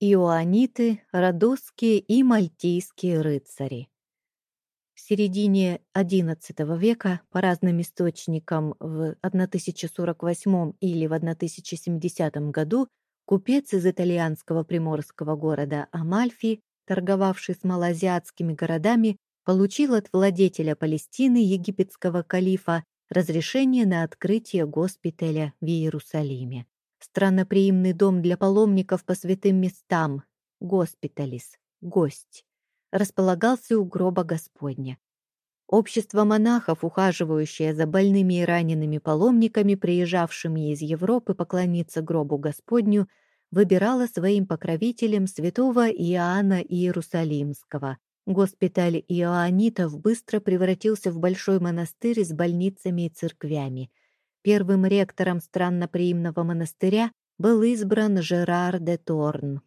Иоанниты, радосские и мальтийские рыцари. В середине XI века, по разным источникам, в 1048 или в 1070 году, купец из итальянского приморского города Амальфи, торговавший с малоазиатскими городами, получил от владетеля Палестины египетского калифа разрешение на открытие госпиталя в Иерусалиме странноприимный дом для паломников по святым местам, госпиталис, гость, располагался у гроба Господня. Общество монахов, ухаживающее за больными и ранеными паломниками, приезжавшими из Европы поклониться гробу Господню, выбирало своим покровителем святого Иоанна Иерусалимского. Госпиталь иоаннитов быстро превратился в большой монастырь с больницами и церквями. Первым ректором странноприимного монастыря был избран Жерар де Торн.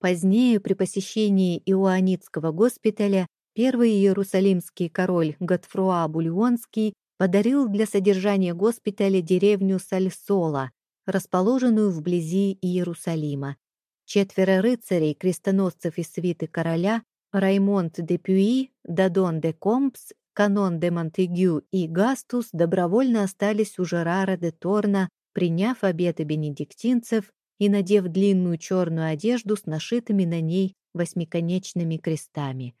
Позднее, при посещении Иоаннитского госпиталя, первый иерусалимский король Готфруа Бульонский подарил для содержания госпиталя деревню Сальсола, расположенную вблизи Иерусалима. Четверо рыцарей, крестоносцев и свиты короля, Раймонд де Пюи, Дадон де Компс Канон де Монтегю и Гастус добровольно остались у Жерара де Торна, приняв обеты бенедиктинцев и надев длинную черную одежду с нашитыми на ней восьмиконечными крестами.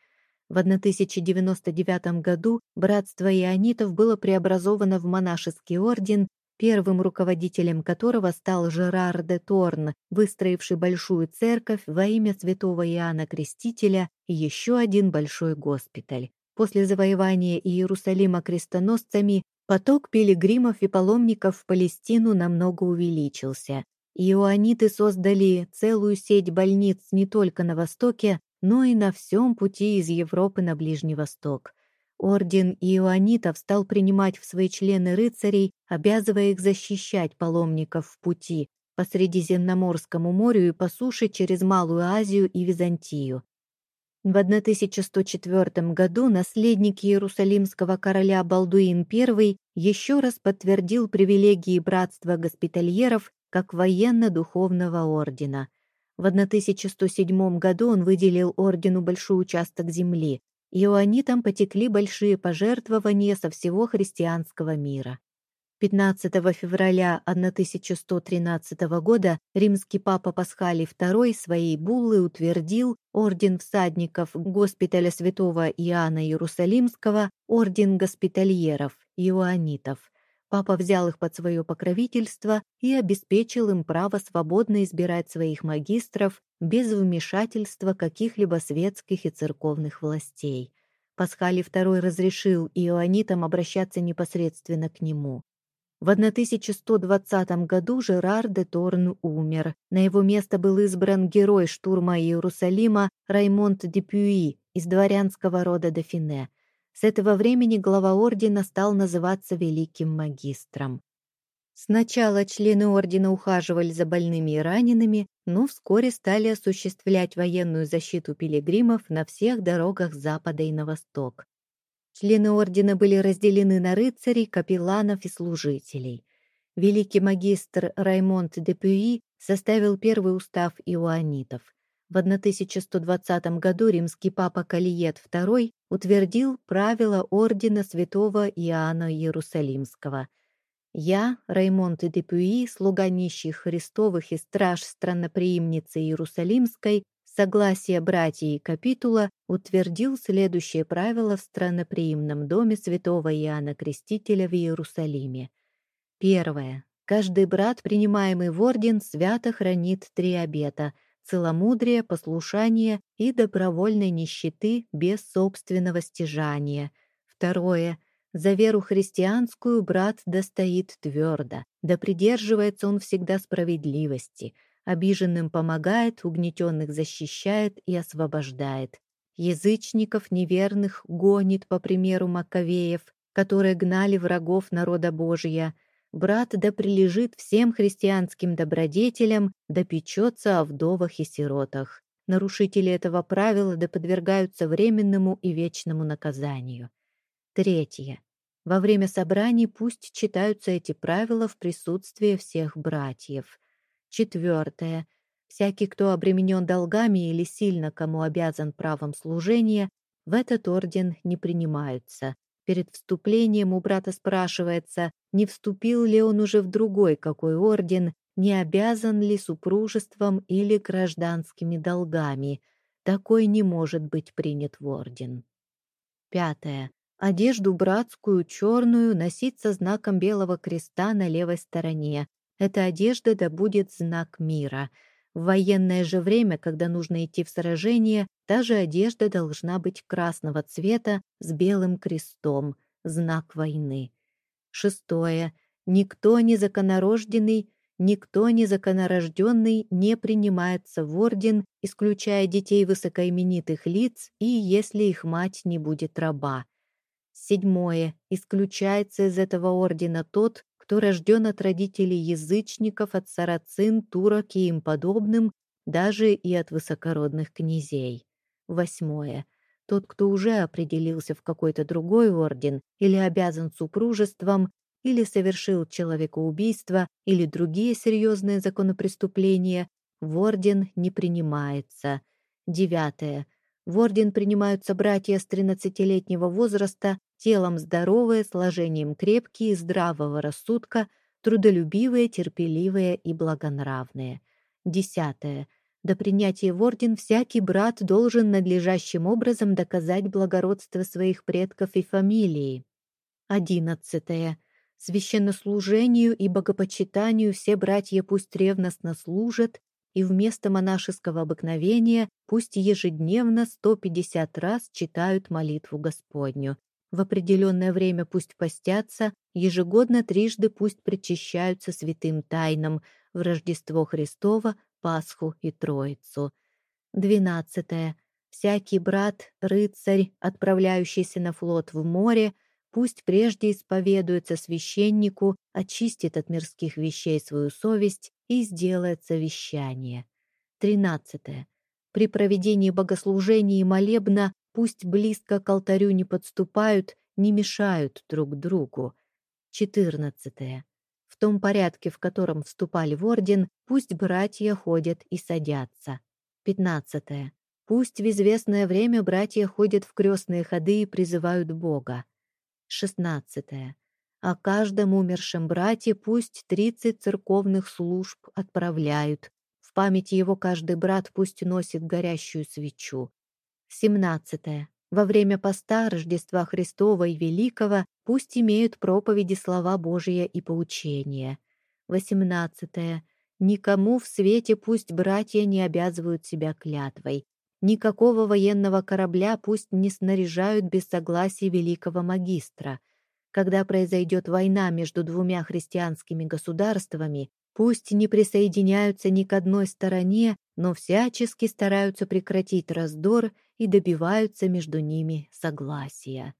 В 1099 году братство ионитов было преобразовано в монашеский орден, первым руководителем которого стал Жерар де Торн, выстроивший большую церковь во имя святого Иоанна Крестителя и еще один большой госпиталь. После завоевания Иерусалима крестоносцами поток пилигримов и паломников в Палестину намного увеличился. Иоанниты создали целую сеть больниц не только на Востоке, но и на всем пути из Европы на Ближний Восток. Орден иоаннитов стал принимать в свои члены рыцарей, обязывая их защищать паломников в пути по Средиземноморскому морю и по суше через Малую Азию и Византию. В 1104 году наследник Иерусалимского короля Балдуин I еще раз подтвердил привилегии братства госпитальеров как военно-духовного ордена. В 1107 году он выделил ордену большой участок земли. Иоаннитам потекли большие пожертвования со всего христианского мира. 15 февраля 1113 года римский папа Пасхалий II своей буллы утвердил орден всадников госпиталя святого Иоанна Иерусалимского, орден госпитальеров, иоаннитов. Папа взял их под свое покровительство и обеспечил им право свободно избирать своих магистров без вмешательства каких-либо светских и церковных властей. Пасхалий II разрешил иоаннитам обращаться непосредственно к нему. В 1120 году Жерар де Торн умер. На его место был избран герой штурма Иерусалима Раймонд де Пюи из дворянского рода Дофине. С этого времени глава ордена стал называться Великим Магистром. Сначала члены ордена ухаживали за больными и ранеными, но вскоре стали осуществлять военную защиту пилигримов на всех дорогах запада и на восток. Члены ордена были разделены на рыцарей, капелланов и служителей. Великий магистр Раймонд де Пюи составил первый устав иоаннитов. В 1120 году римский папа Калиет II утвердил правила ордена святого Иоанна Иерусалимского. «Я, Раймонд де Пюи, слуга нищих Христовых и страж странноприимницы Иерусалимской, Согласие братьев капитула утвердил следующее правило в странноприимном доме святого Иоанна Крестителя в Иерусалиме. Первое. Каждый брат, принимаемый в орден, свято хранит три обета – целомудрие, послушание и добровольной нищеты без собственного стяжания. Второе. За веру христианскую брат достоит твердо, да придерживается он всегда справедливости – Обиженным помогает, угнетенных защищает и освобождает. Язычников неверных гонит, по примеру Маковеев, которые гнали врагов народа Божия. Брат да прилежит всем христианским добродетелям, да печется о вдовах и сиротах. Нарушители этого правила да подвергаются временному и вечному наказанию. Третье. Во время собраний пусть читаются эти правила в присутствии всех братьев. Четвертое. Всякий, кто обременен долгами или сильно кому обязан правом служения, в этот орден не принимаются. Перед вступлением у брата спрашивается, не вступил ли он уже в другой какой орден, не обязан ли супружеством или гражданскими долгами. Такой не может быть принят в орден. Пятое. Одежду братскую, черную, носить со знаком белого креста на левой стороне. Эта одежда да будет знак мира. В военное же время, когда нужно идти в сражение, та же одежда должна быть красного цвета с белым крестом, знак войны. Шестое. Никто незаконорожденный, никто незаконорожденный не принимается в орден, исключая детей высокоименитых лиц и если их мать не будет раба. Седьмое. Исключается из этого ордена тот, кто рожден от родителей язычников, от сарацин, турок и им подобным, даже и от высокородных князей. Восьмое. Тот, кто уже определился в какой-то другой орден или обязан супружеством, или совершил человекоубийство или другие серьезные законопреступления, в орден не принимается. Девятое. В орден принимаются братья с 13-летнего возраста, телом здоровые, сложением крепкие, здравого рассудка, трудолюбивые, терпеливые и благонравные. Десятое. До принятия в орден всякий брат должен надлежащим образом доказать благородство своих предков и фамилии. Одиннадцатое. Священнослужению и богопочитанию все братья пусть ревностно служат, и вместо монашеского обыкновения пусть ежедневно 150 раз читают молитву Господню. В определенное время пусть постятся, ежегодно трижды пусть причащаются святым тайнам в Рождество Христово, Пасху и Троицу. Двенадцатое. Всякий брат, рыцарь, отправляющийся на флот в море, пусть прежде исповедуется священнику, очистит от мирских вещей свою совесть и сделает совещание. Тринадцатое. При проведении богослужения и молебна пусть близко к алтарю не подступают, не мешают друг другу. Четырнадцатое. В том порядке, в котором вступали в орден, пусть братья ходят и садятся. Пятнадцатое. Пусть в известное время братья ходят в крестные ходы и призывают Бога. Шестнадцатое о каждом умершем брате пусть тридцать церковных служб отправляют. В память его каждый брат пусть носит горящую свечу. Семнадцатое. Во время поста Рождества Христова и Великого пусть имеют проповеди слова Божия и поучения. Восемнадцатое. Никому в свете пусть братья не обязывают себя клятвой. Никакого военного корабля пусть не снаряжают без согласия великого магистра – когда произойдет война между двумя христианскими государствами, пусть не присоединяются ни к одной стороне, но всячески стараются прекратить раздор и добиваются между ними согласия.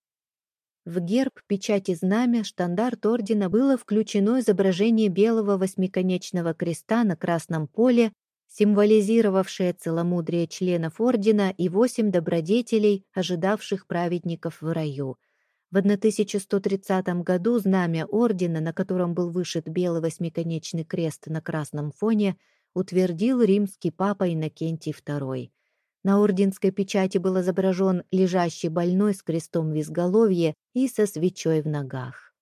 В герб, печать и знамя, штандарт ордена было включено изображение белого восьмиконечного креста на красном поле, символизировавшее целомудрие членов ордена и восемь добродетелей, ожидавших праведников в раю — в 1130 году знамя ордена, на котором был вышит белый восьмиконечный крест на красном фоне, утвердил римский папа Иннокентий II. На орденской печати был изображен лежащий больной с крестом в изголовье и со свечой в ногах.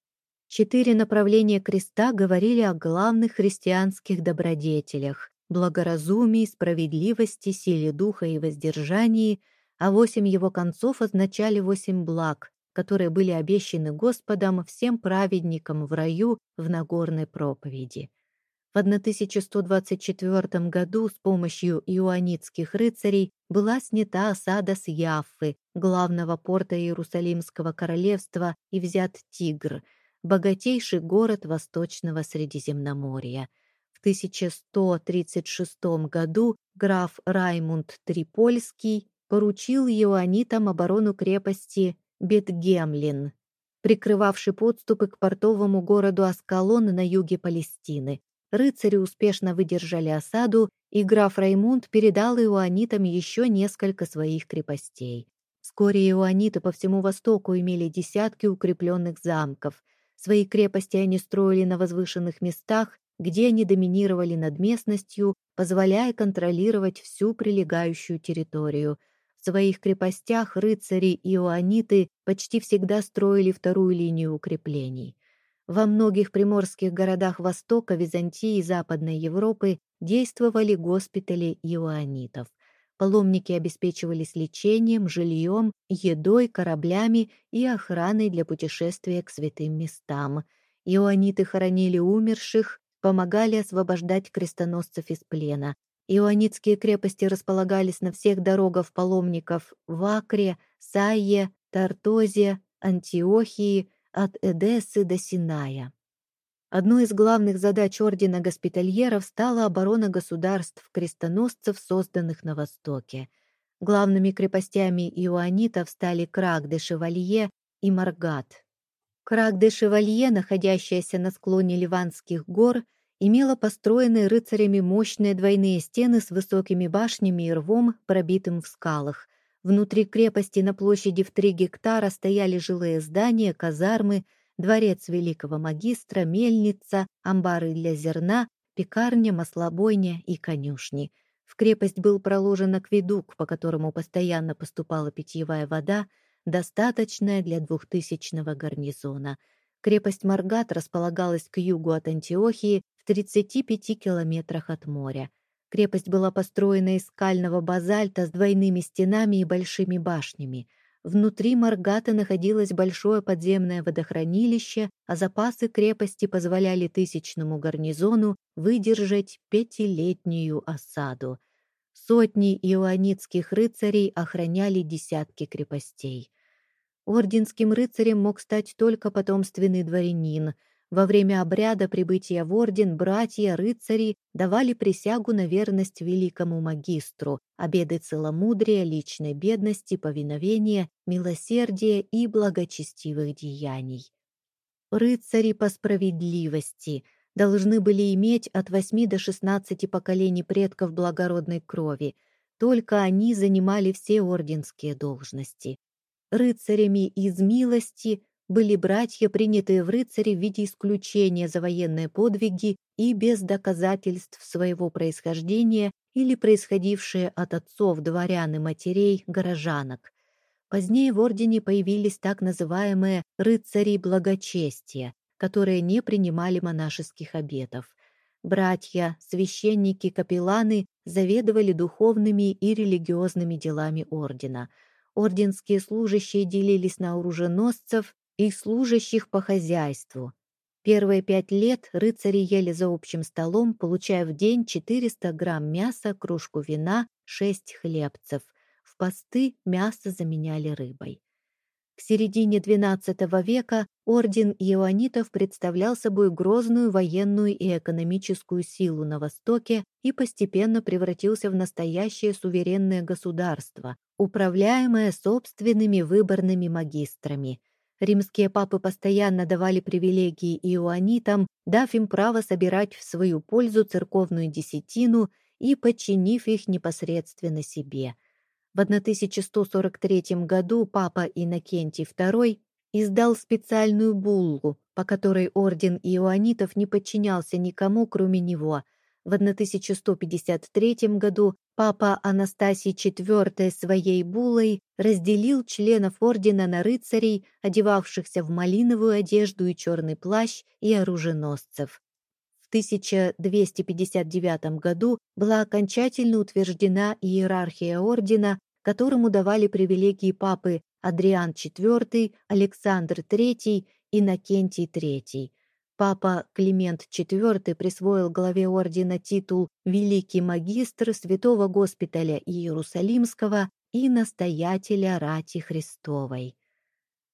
Четыре направления креста говорили о главных христианских добродетелях – благоразумии, справедливости, силе духа и воздержании, а восемь его концов означали восемь благ, которые были обещаны Господом всем праведникам в раю в Нагорной проповеди. В 1124 году с помощью иоанитских рыцарей была снята осада с Яффы, главного порта Иерусалимского королевства, и взят Тигр, богатейший город Восточного Средиземноморья. В 1136 году граф Раймунд Трипольский поручил иоанитам оборону крепости Бетгемлин, прикрывавший подступы к портовому городу Аскалон на юге Палестины. Рыцари успешно выдержали осаду, и граф Раймунд передал иоанитам еще несколько своих крепостей. Вскоре иоаниты по всему востоку имели десятки укрепленных замков. Свои крепости они строили на возвышенных местах, где они доминировали над местностью, позволяя контролировать всю прилегающую территорию. В своих крепостях рыцари и иоанниты почти всегда строили вторую линию укреплений. Во многих приморских городах Востока, Византии и Западной Европы действовали госпитали иоаннитов. Паломники обеспечивались лечением, жильем, едой, кораблями и охраной для путешествия к святым местам. Иоанниты хоронили умерших, помогали освобождать крестоносцев из плена. Иоаннитские крепости располагались на всех дорогах паломников в Акре, Сайе, Тартозе, Антиохии, от Эдессы до Синая. Одной из главных задач Ордена Госпитальеров стала оборона государств-крестоносцев, созданных на Востоке. Главными крепостями иоанитов стали Крак-де-Шевалье и Маргат. Крак-де-Шевалье, находящаяся на склоне Ливанских гор, имела построенные рыцарями мощные двойные стены с высокими башнями и рвом, пробитым в скалах. Внутри крепости на площади в три гектара стояли жилые здания, казармы, дворец великого магистра, мельница, амбары для зерна, пекарня, маслобойня и конюшни. В крепость был проложен акведук, по которому постоянно поступала питьевая вода, достаточная для двухтысячного гарнизона. Крепость Маргат располагалась к югу от Антиохии в 35 километрах от моря. Крепость была построена из скального базальта с двойными стенами и большими башнями — Внутри Маргата находилось большое подземное водохранилище, а запасы крепости позволяли тысячному гарнизону выдержать пятилетнюю осаду. Сотни иоанитских рыцарей охраняли десятки крепостей. Орденским рыцарем мог стать только потомственный дворянин — во время обряда прибытия в орден братья-рыцари давали присягу на верность великому магистру, обеды целомудрия, личной бедности, повиновения, милосердия и благочестивых деяний. Рыцари по справедливости должны были иметь от 8 до 16 поколений предков благородной крови, только они занимали все орденские должности. Рыцарями из милости были братья, принятые в рыцари в виде исключения за военные подвиги и без доказательств своего происхождения или происходившие от отцов, дворян и матерей, горожанок. Позднее в ордене появились так называемые «рыцари благочестия», которые не принимали монашеских обетов. Братья, священники, капелланы заведовали духовными и религиозными делами ордена. Орденские служащие делились на оруженосцев, и служащих по хозяйству. Первые пять лет рыцари ели за общим столом, получая в день 400 грамм мяса, кружку вина, 6 хлебцев. В посты мясо заменяли рыбой. К середине XII века орден иоанитов представлял собой грозную военную и экономическую силу на Востоке и постепенно превратился в настоящее суверенное государство, управляемое собственными выборными магистрами – Римские папы постоянно давали привилегии иоанитам, дав им право собирать в свою пользу церковную десятину и подчинив их непосредственно себе. В 1143 году папа Иннокентий II издал специальную буллу, по которой орден иоанитов не подчинялся никому, кроме него. В 1153 году папа Анастасий IV своей буллой разделил членов ордена на рыцарей, одевавшихся в малиновую одежду и черный плащ, и оруженосцев. В 1259 году была окончательно утверждена иерархия ордена, которому давали привилегии папы Адриан IV, Александр III и Накентий III. Папа Климент IV присвоил главе ордена титул «Великий магистр Святого Госпиталя Иерусалимского и настоятеля Рати Христовой».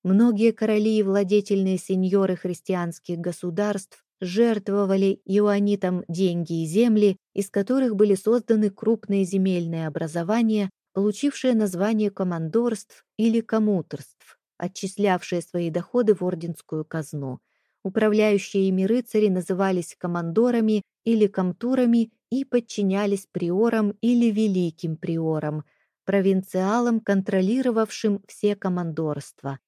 Многие короли и владетельные сеньоры христианских государств жертвовали иоанитам деньги и земли, из которых были созданы крупные земельные образования, получившие название командорств или коммуторств, отчислявшие свои доходы в орденскую казну. Управляющие ими рыцари назывались командорами или комтурами и подчинялись приорам или великим приорам, провинциалам, контролировавшим все командорства.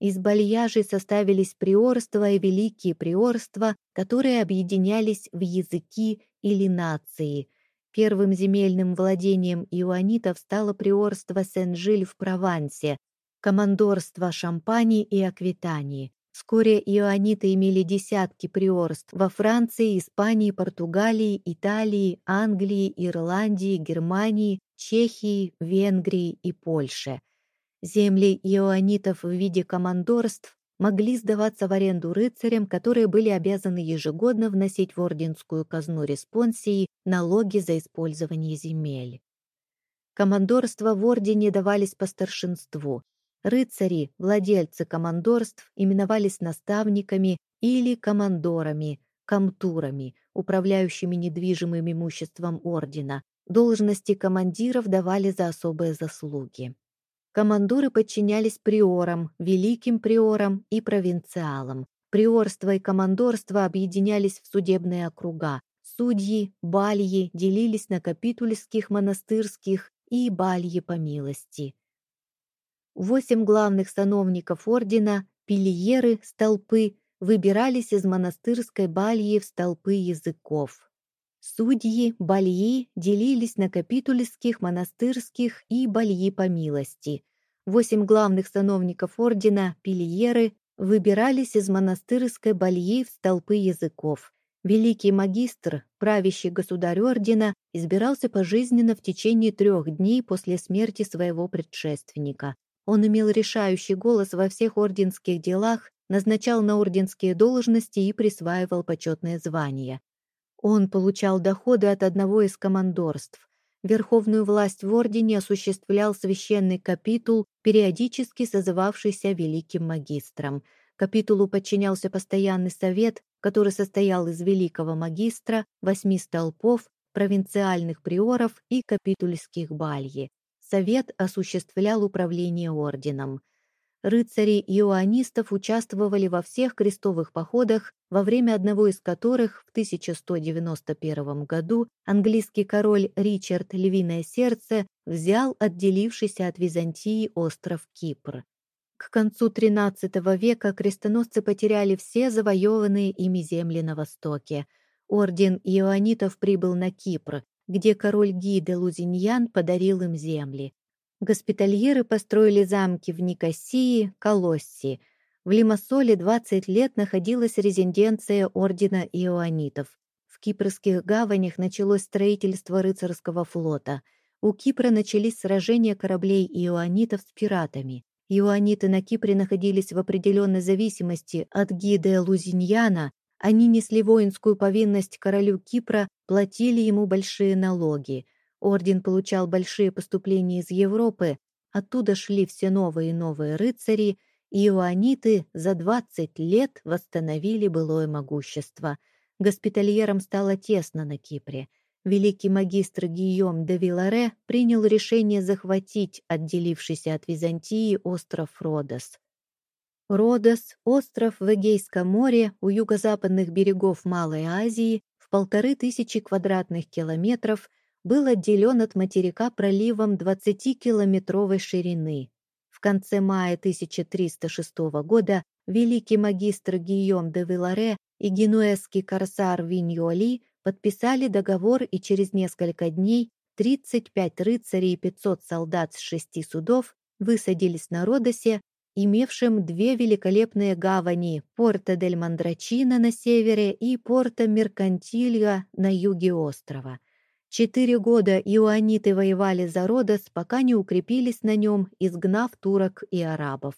Из бальяжей составились приорства и великие приорства, которые объединялись в языки или нации. Первым земельным владением иоаннитов стало приорство Сен-Жиль в Провансе, командорство Шампани и Аквитании. Вскоре иоанниты имели десятки приорств во Франции, Испании, Португалии, Италии, Англии, Ирландии, Германии, Чехии, Венгрии и Польше. Земли иоаннитов в виде командорств могли сдаваться в аренду рыцарям, которые были обязаны ежегодно вносить в орденскую казну респонсии налоги за использование земель. Командорства в ордене давались по старшинству. Рыцари, владельцы командорств, именовались наставниками или командорами, комтурами, управляющими недвижимым имуществом ордена. Должности командиров давали за особые заслуги. Командоры подчинялись приорам, великим приорам и провинциалам. Приорство и командорство объединялись в судебные округа. Судьи, бальи делились на капитульских, монастырских и бальи по милости. Восемь главных сановников ордена, пильеры, столпы, выбирались из монастырской бальи в столпы языков. Судьи, бальи делились на капитульских, монастырских и бальи по милости. Восемь главных сановников ордена, пильеры, выбирались из монастырской бальи в столпы языков. Великий магистр, правящий государь ордена, избирался пожизненно в течение трех дней после смерти своего предшественника. Он имел решающий голос во всех орденских делах, назначал на орденские должности и присваивал почетные звания. Он получал доходы от одного из командорств. Верховную власть в ордене осуществлял священный капитул, периодически созывавшийся великим магистром. Капитулу подчинялся постоянный совет, который состоял из великого магистра, восьми столпов, провинциальных приоров и капитульских бальи. Совет осуществлял управление орденом. Рыцари иоаннистов участвовали во всех крестовых походах, во время одного из которых в 1191 году английский король Ричард Львиное Сердце взял отделившийся от Византии остров Кипр. К концу XIII века крестоносцы потеряли все завоеванные ими земли на востоке. Орден иоаннитов прибыл на Кипр, где король Ги Лузиньян подарил им земли. Госпитальеры построили замки в Никосии, Колосси. В Лимассоле 20 лет находилась резиденция ордена иоанитов. В кипрских гаванях началось строительство рыцарского флота. У Кипра начались сражения кораблей иоанитов с пиратами. Иоаниты на Кипре находились в определенной зависимости от гида Лузиньяна, они несли воинскую повинность королю Кипра, платили ему большие налоги – Орден получал большие поступления из Европы, оттуда шли все новые и новые рыцари, и иоанниты за 20 лет восстановили былое могущество. Госпитальерам стало тесно на Кипре. Великий магистр Гийом де Виларе принял решение захватить отделившийся от Византии остров Родос. Родос – остров в Эгейском море у юго-западных берегов Малой Азии в полторы тысячи квадратных километров – был отделен от материка проливом 20-километровой ширины. В конце мая 1306 года великий магистр Гийом де Виларе и генуэзский корсар Виньоли подписали договор и через несколько дней 35 рыцарей и 500 солдат с шести судов высадились на Родосе, имевшем две великолепные гавани – Порто-дель-Мандрачино на севере и Порто-Меркантилья на юге острова – Четыре года иоанниты воевали за Родос, пока не укрепились на нем, изгнав турок и арабов.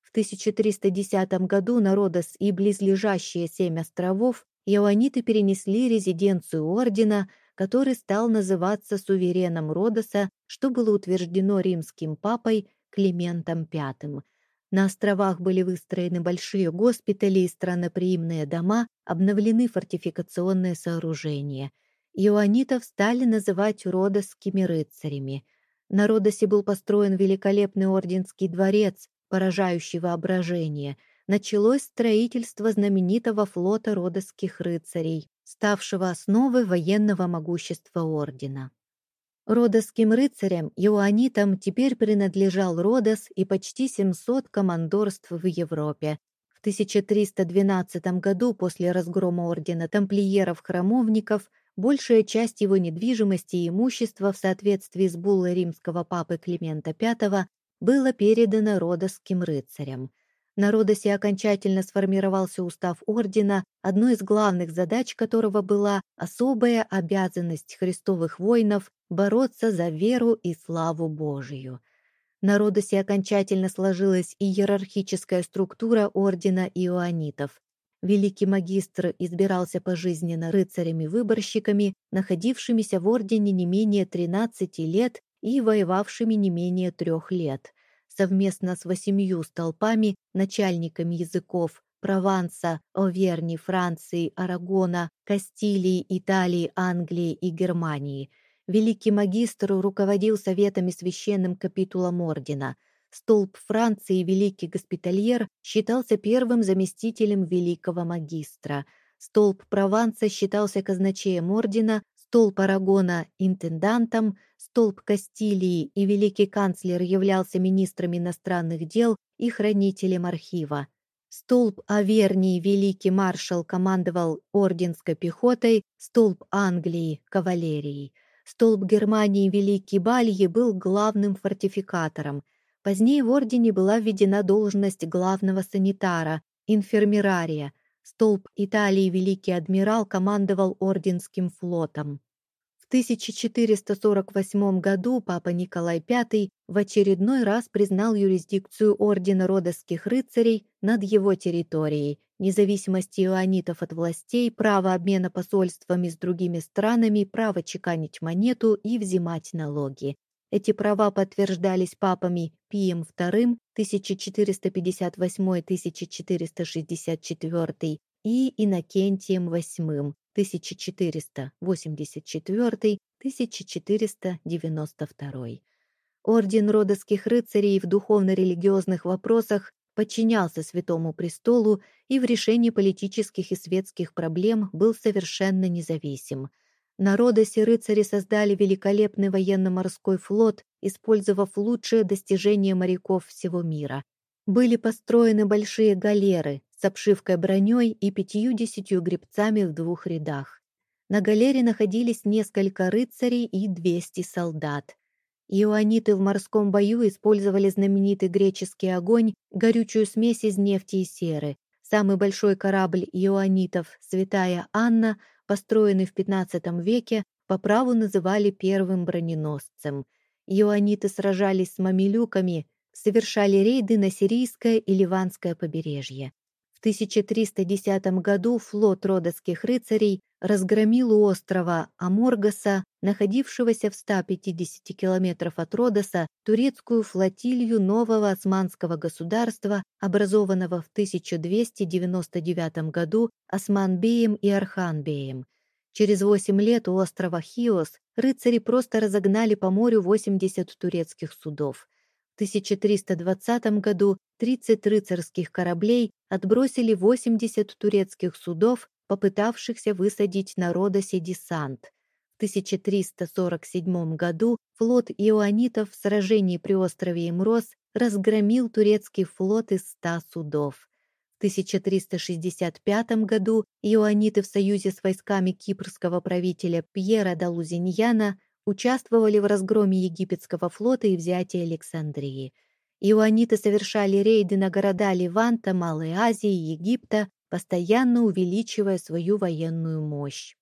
В 1310 году на Родос и близлежащие семь островов иоанниты перенесли резиденцию ордена, который стал называться сувереном Родоса, что было утверждено римским папой Климентом V. На островах были выстроены большие госпитали и странноприимные дома, обновлены фортификационные сооружения – Иоаннитов стали называть родосскими рыцарями. На Родосе был построен великолепный орденский дворец, поражающий воображение. Началось строительство знаменитого флота родосских рыцарей, ставшего основой военного могущества ордена. Родосским рыцарям, иоаннитам, теперь принадлежал Родос и почти 700 командорств в Европе. В 1312 году, после разгрома ордена тамплиеров-храмовников, большая часть его недвижимости и имущества в соответствии с буллой римского папы Климента V было передано родосским рыцарям. На Родосе окончательно сформировался устав ордена, одной из главных задач которого была особая обязанность христовых воинов бороться за веру и славу Божию. На Родосе окончательно сложилась иерархическая структура ордена иоанитов. Великий магистр избирался пожизненно рыцарями-выборщиками, находившимися в ордене не менее 13 лет и воевавшими не менее трех лет. Совместно с восемью столпами, начальниками языков Прованса, Оверни, Франции, Арагона, Кастилии, Италии, Англии и Германии. Великий магистр руководил советами священным капитулом ордена – Столб Франции Великий Госпитальер считался первым заместителем великого магистра. Столб Прованса считался казначеем ордена, столб Арагона – интендантом, столб Кастилии и великий канцлер являлся министром иностранных дел и хранителем архива. Столб Авернии великий маршал командовал орденской пехотой, столб Англии – кавалерией. Столб Германии Великий Бальи был главным фортификатором, Позднее в ордене была введена должность главного санитара, инфермерария. Столб Италии Великий Адмирал командовал Орденским флотом. В 1448 году папа Николай V в очередной раз признал юрисдикцию Ордена Родосских рыцарей над его территорией, независимость иоанитов от властей, право обмена посольствами с другими странами, право чеканить монету и взимать налоги. Эти права подтверждались папами Пием II 1458-1464 и Иннокентием VIII 1484-1492. Орден родовских рыцарей в духовно-религиозных вопросах подчинялся Святому Престолу и в решении политических и светских проблем был совершенно независим – на Родосе рыцари создали великолепный военно-морской флот, использовав лучшие достижения моряков всего мира. Были построены большие галеры с обшивкой броней и пятьюдесятью гребцами в двух рядах. На галере находились несколько рыцарей и 200 солдат. Иоанниты в морском бою использовали знаменитый греческий огонь, горючую смесь из нефти и серы. Самый большой корабль иоаннитов «Святая Анна» построенный в XV веке, по праву называли первым броненосцем. Иоанниты сражались с мамилюками, совершали рейды на сирийское и ливанское побережье. В 1310 году флот родосских рыцарей разгромил у острова Аморгаса, находившегося в 150 километров от Родоса, турецкую флотилью нового османского государства, образованного в 1299 году Османбеем и Арханбеем. Через восемь лет у острова Хиос рыцари просто разогнали по морю 80 турецких судов. В 1320 году 30 рыцарских кораблей отбросили 80 турецких судов, попытавшихся высадить на Родосе десант. В 1347 году флот иоанитов в сражении при острове Имрос разгромил турецкий флот из 100 судов. В 1365 году иоанниты в союзе с войсками кипрского правителя Пьера да Лузиньяна участвовали в разгроме египетского флота и взятии Александрии. Иоанниты совершали рейды на города Ливанта, Малой Азии и Египта, постоянно увеличивая свою военную мощь.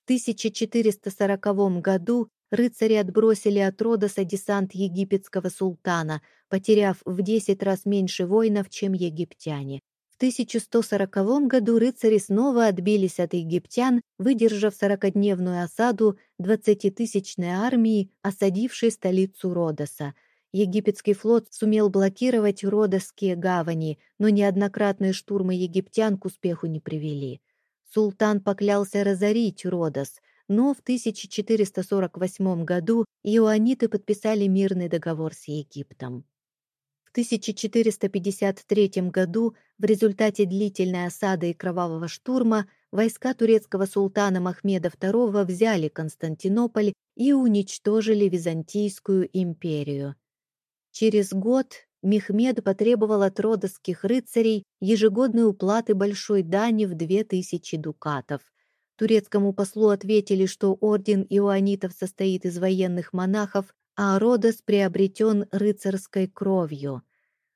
В 1440 году рыцари отбросили от Родоса десант египетского султана, потеряв в 10 раз меньше воинов, чем египтяне. В 1140 году рыцари снова отбились от египтян, выдержав сорокодневную осаду 20-тысячной армии, осадившей столицу Родоса – Египетский флот сумел блокировать Родосские гавани, но неоднократные штурмы египтян к успеху не привели. Султан поклялся разорить Родос, но в 1448 году иоанниты подписали мирный договор с Египтом. В 1453 году в результате длительной осады и кровавого штурма войска турецкого султана Махмеда II взяли Константинополь и уничтожили Византийскую империю. Через год Мехмед потребовал от родосских рыцарей ежегодной уплаты большой дани в две тысячи дукатов. Турецкому послу ответили, что орден иоанитов состоит из военных монахов, а Родос приобретен рыцарской кровью.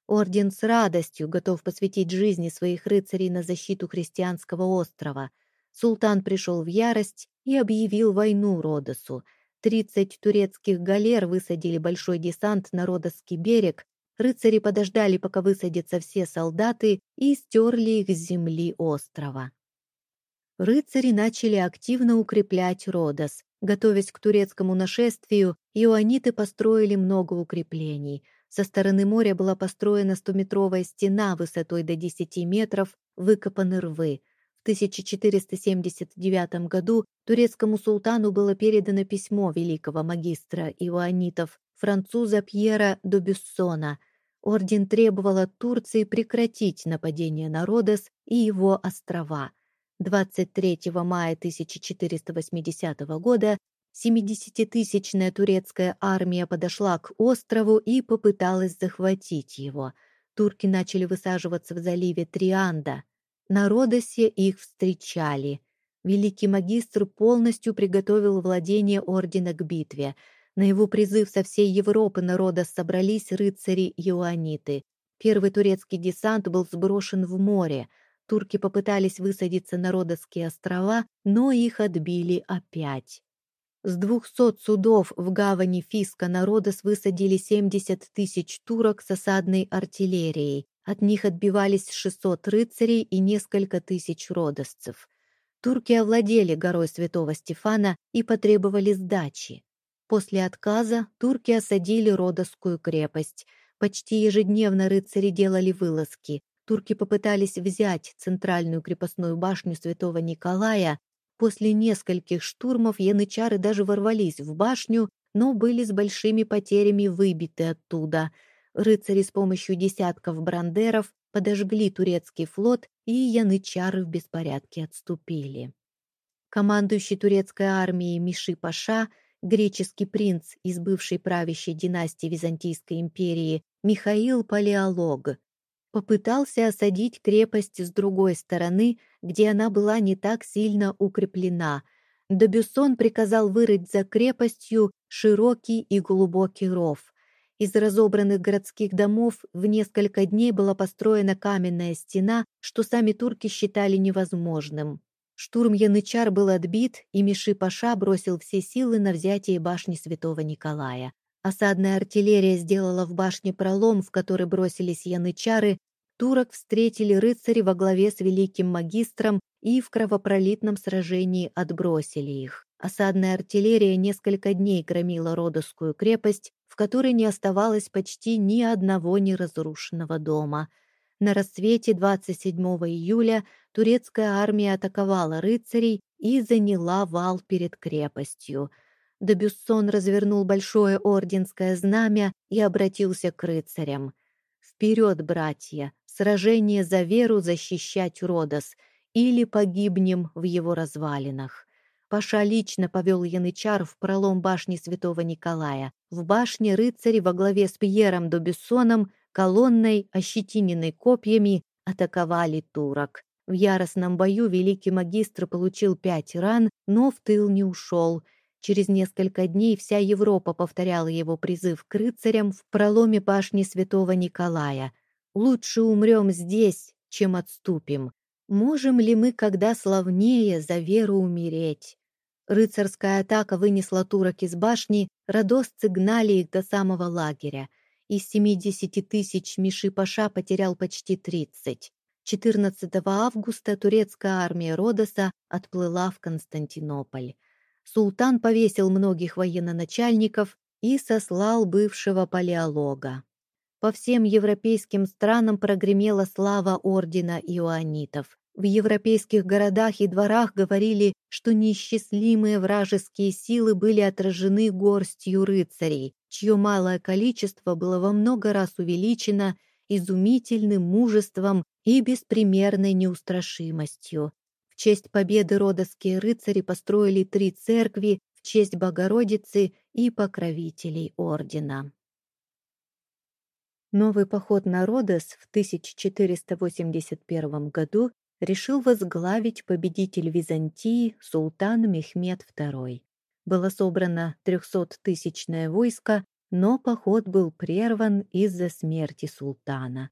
Орден с радостью готов посвятить жизни своих рыцарей на защиту христианского острова. Султан пришел в ярость и объявил войну Родосу. Тридцать турецких галер высадили большой десант на Родосский берег, рыцари подождали, пока высадятся все солдаты, и стерли их с земли острова. Рыцари начали активно укреплять Родос. Готовясь к турецкому нашествию, иоаниты построили много укреплений. Со стороны моря была построена стометровая стена высотой до 10 метров, выкопаны рвы. В 1479 году турецкому султану было передано письмо великого магистра иоанитов, француза Пьера Добюссона. Орден требовал от Турции прекратить нападение на Родос и его острова. 23 мая 1480 года 70-тысячная турецкая армия подошла к острову и попыталась захватить его. Турки начали высаживаться в заливе Трианда. На Родосе их встречали. Великий магистр полностью приготовил владение ордена к битве. На его призыв со всей Европы на Родос собрались рыцари-иоаниты. Первый турецкий десант был сброшен в море. Турки попытались высадиться на Родосские острова, но их отбили опять. С двухсот судов в гавани Фиска на Родос высадили 70 тысяч турок с осадной артиллерией. От них отбивались 600 рыцарей и несколько тысяч родосцев. Турки овладели горой святого Стефана и потребовали сдачи. После отказа турки осадили Родосскую крепость. Почти ежедневно рыцари делали вылазки. Турки попытались взять центральную крепостную башню святого Николая. После нескольких штурмов янычары даже ворвались в башню, но были с большими потерями выбиты оттуда – Рыцари с помощью десятков брандеров подожгли турецкий флот, и янычары в беспорядке отступили. Командующий турецкой армией Миши Паша, греческий принц из бывшей правящей династии Византийской империи Михаил Палеолог, попытался осадить крепость с другой стороны, где она была не так сильно укреплена. Добюсон приказал вырыть за крепостью широкий и глубокий ров. Из разобранных городских домов в несколько дней была построена каменная стена, что сами турки считали невозможным. Штурм Янычар был отбит, и Миши-Паша бросил все силы на взятие башни Святого Николая. Осадная артиллерия сделала в башне пролом, в который бросились янычары. Турок встретили рыцари во главе с великим магистром и в кровопролитном сражении отбросили их. Осадная артиллерия несколько дней громила Родосскую крепость, в которой не оставалось почти ни одного неразрушенного дома. На рассвете 27 июля турецкая армия атаковала рыцарей и заняла вал перед крепостью. Дебюссон развернул большое орденское знамя и обратился к рыцарям. «Вперед, братья! Сражение за веру защищать Родос, или погибнем в его развалинах!» Паша лично повел янычар в пролом башни святого Николая. В башне рыцари во главе с Пьером Добюссоном, колонной, ощетиненной копьями, атаковали турок. В яростном бою великий магистр получил пять ран, но в тыл не ушел. Через несколько дней вся Европа повторяла его призыв к рыцарям в проломе башни святого Николая. «Лучше умрем здесь, чем отступим. Можем ли мы когда славнее за веру умереть?» Рыцарская атака вынесла турок из башни, радосцы гнали их до самого лагеря. Из 70 тысяч Миши-Паша потерял почти 30. 14 августа турецкая армия Родоса отплыла в Константинополь. Султан повесил многих военноначальников и сослал бывшего палеолога. По всем европейским странам прогремела слава ордена иоанитов. В европейских городах и дворах говорили, что неисчислимые вражеские силы были отражены горстью рыцарей, чье малое количество было во много раз увеличено изумительным мужеством и беспримерной неустрашимостью. Честь победы родовские рыцари построили три церкви в честь Богородицы и покровителей ордена. Новый поход на Родос в 1481 году решил возглавить победитель Византии султан Мехмед II. Было собрано 300-тысячное войско, но поход был прерван из-за смерти султана.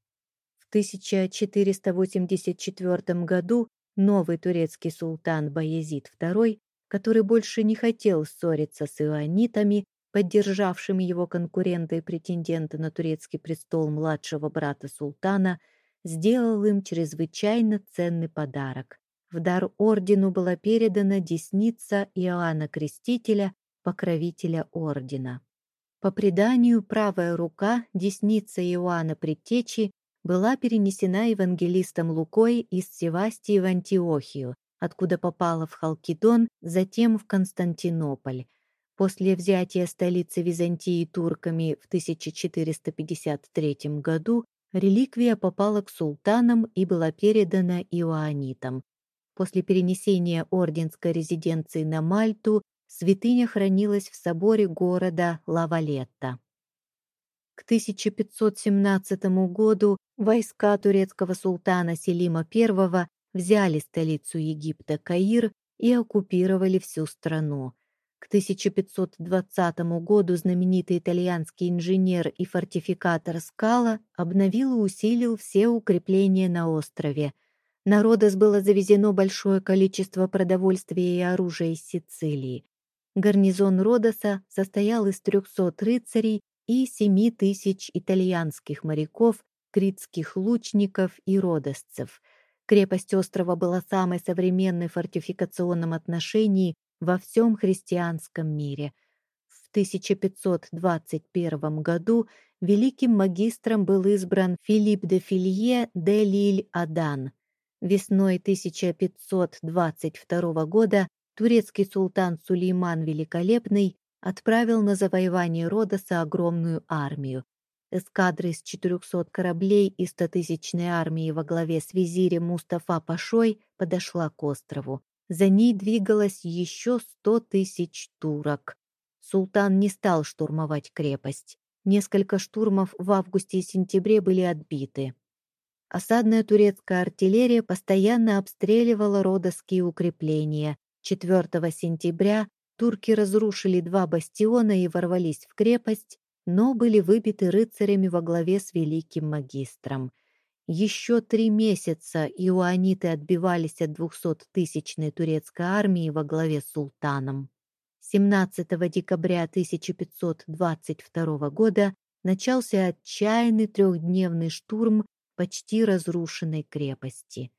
В 1484 году новый турецкий султан Баязид II, который больше не хотел ссориться с иоанитами, поддержавшими его конкурента и претендента на турецкий престол младшего брата султана, сделал им чрезвычайно ценный подарок. В дар ордену была передана десница Иоанна Крестителя, покровителя ордена. По преданию, правая рука, десница Иоанна Предтечи, была перенесена евангелистом Лукой из Севастии в Антиохию, откуда попала в Халкидон, затем в Константинополь. После взятия столицы Византии турками в 1453 году реликвия попала к султанам и была передана иоанитам. После перенесения орденской резиденции на Мальту святыня хранилась в соборе города Лавалетта. К 1517 году войска турецкого султана Селима I взяли столицу Египта Каир и оккупировали всю страну. К 1520 году знаменитый итальянский инженер и фортификатор Скала обновил и усилил все укрепления на острове. На Родос было завезено большое количество продовольствия и оружия из Сицилии. Гарнизон Родоса состоял из 300 рыцарей и 7 тысяч итальянских моряков, критских лучников и родосцев. Крепость острова была самой современной в фортификационном отношении во всем христианском мире. В 1521 году великим магистром был избран Филипп де Филье де Лиль-Адан. Весной 1522 года турецкий султан Сулейман Великолепный отправил на завоевание Родоса огромную армию. Эскадра из 400 кораблей и 100-тысячной армии во главе с визирем Мустафа Пашой подошла к острову. За ней двигалось еще 100 тысяч турок. Султан не стал штурмовать крепость. Несколько штурмов в августе и сентябре были отбиты. Осадная турецкая артиллерия постоянно обстреливала родосские укрепления. 4 сентября Турки разрушили два бастиона и ворвались в крепость, но были выбиты рыцарями во главе с великим магистром. Еще три месяца иоаниты отбивались от двухсоттысячной турецкой армии во главе с султаном. 17 декабря 1522 года начался отчаянный трехдневный штурм почти разрушенной крепости.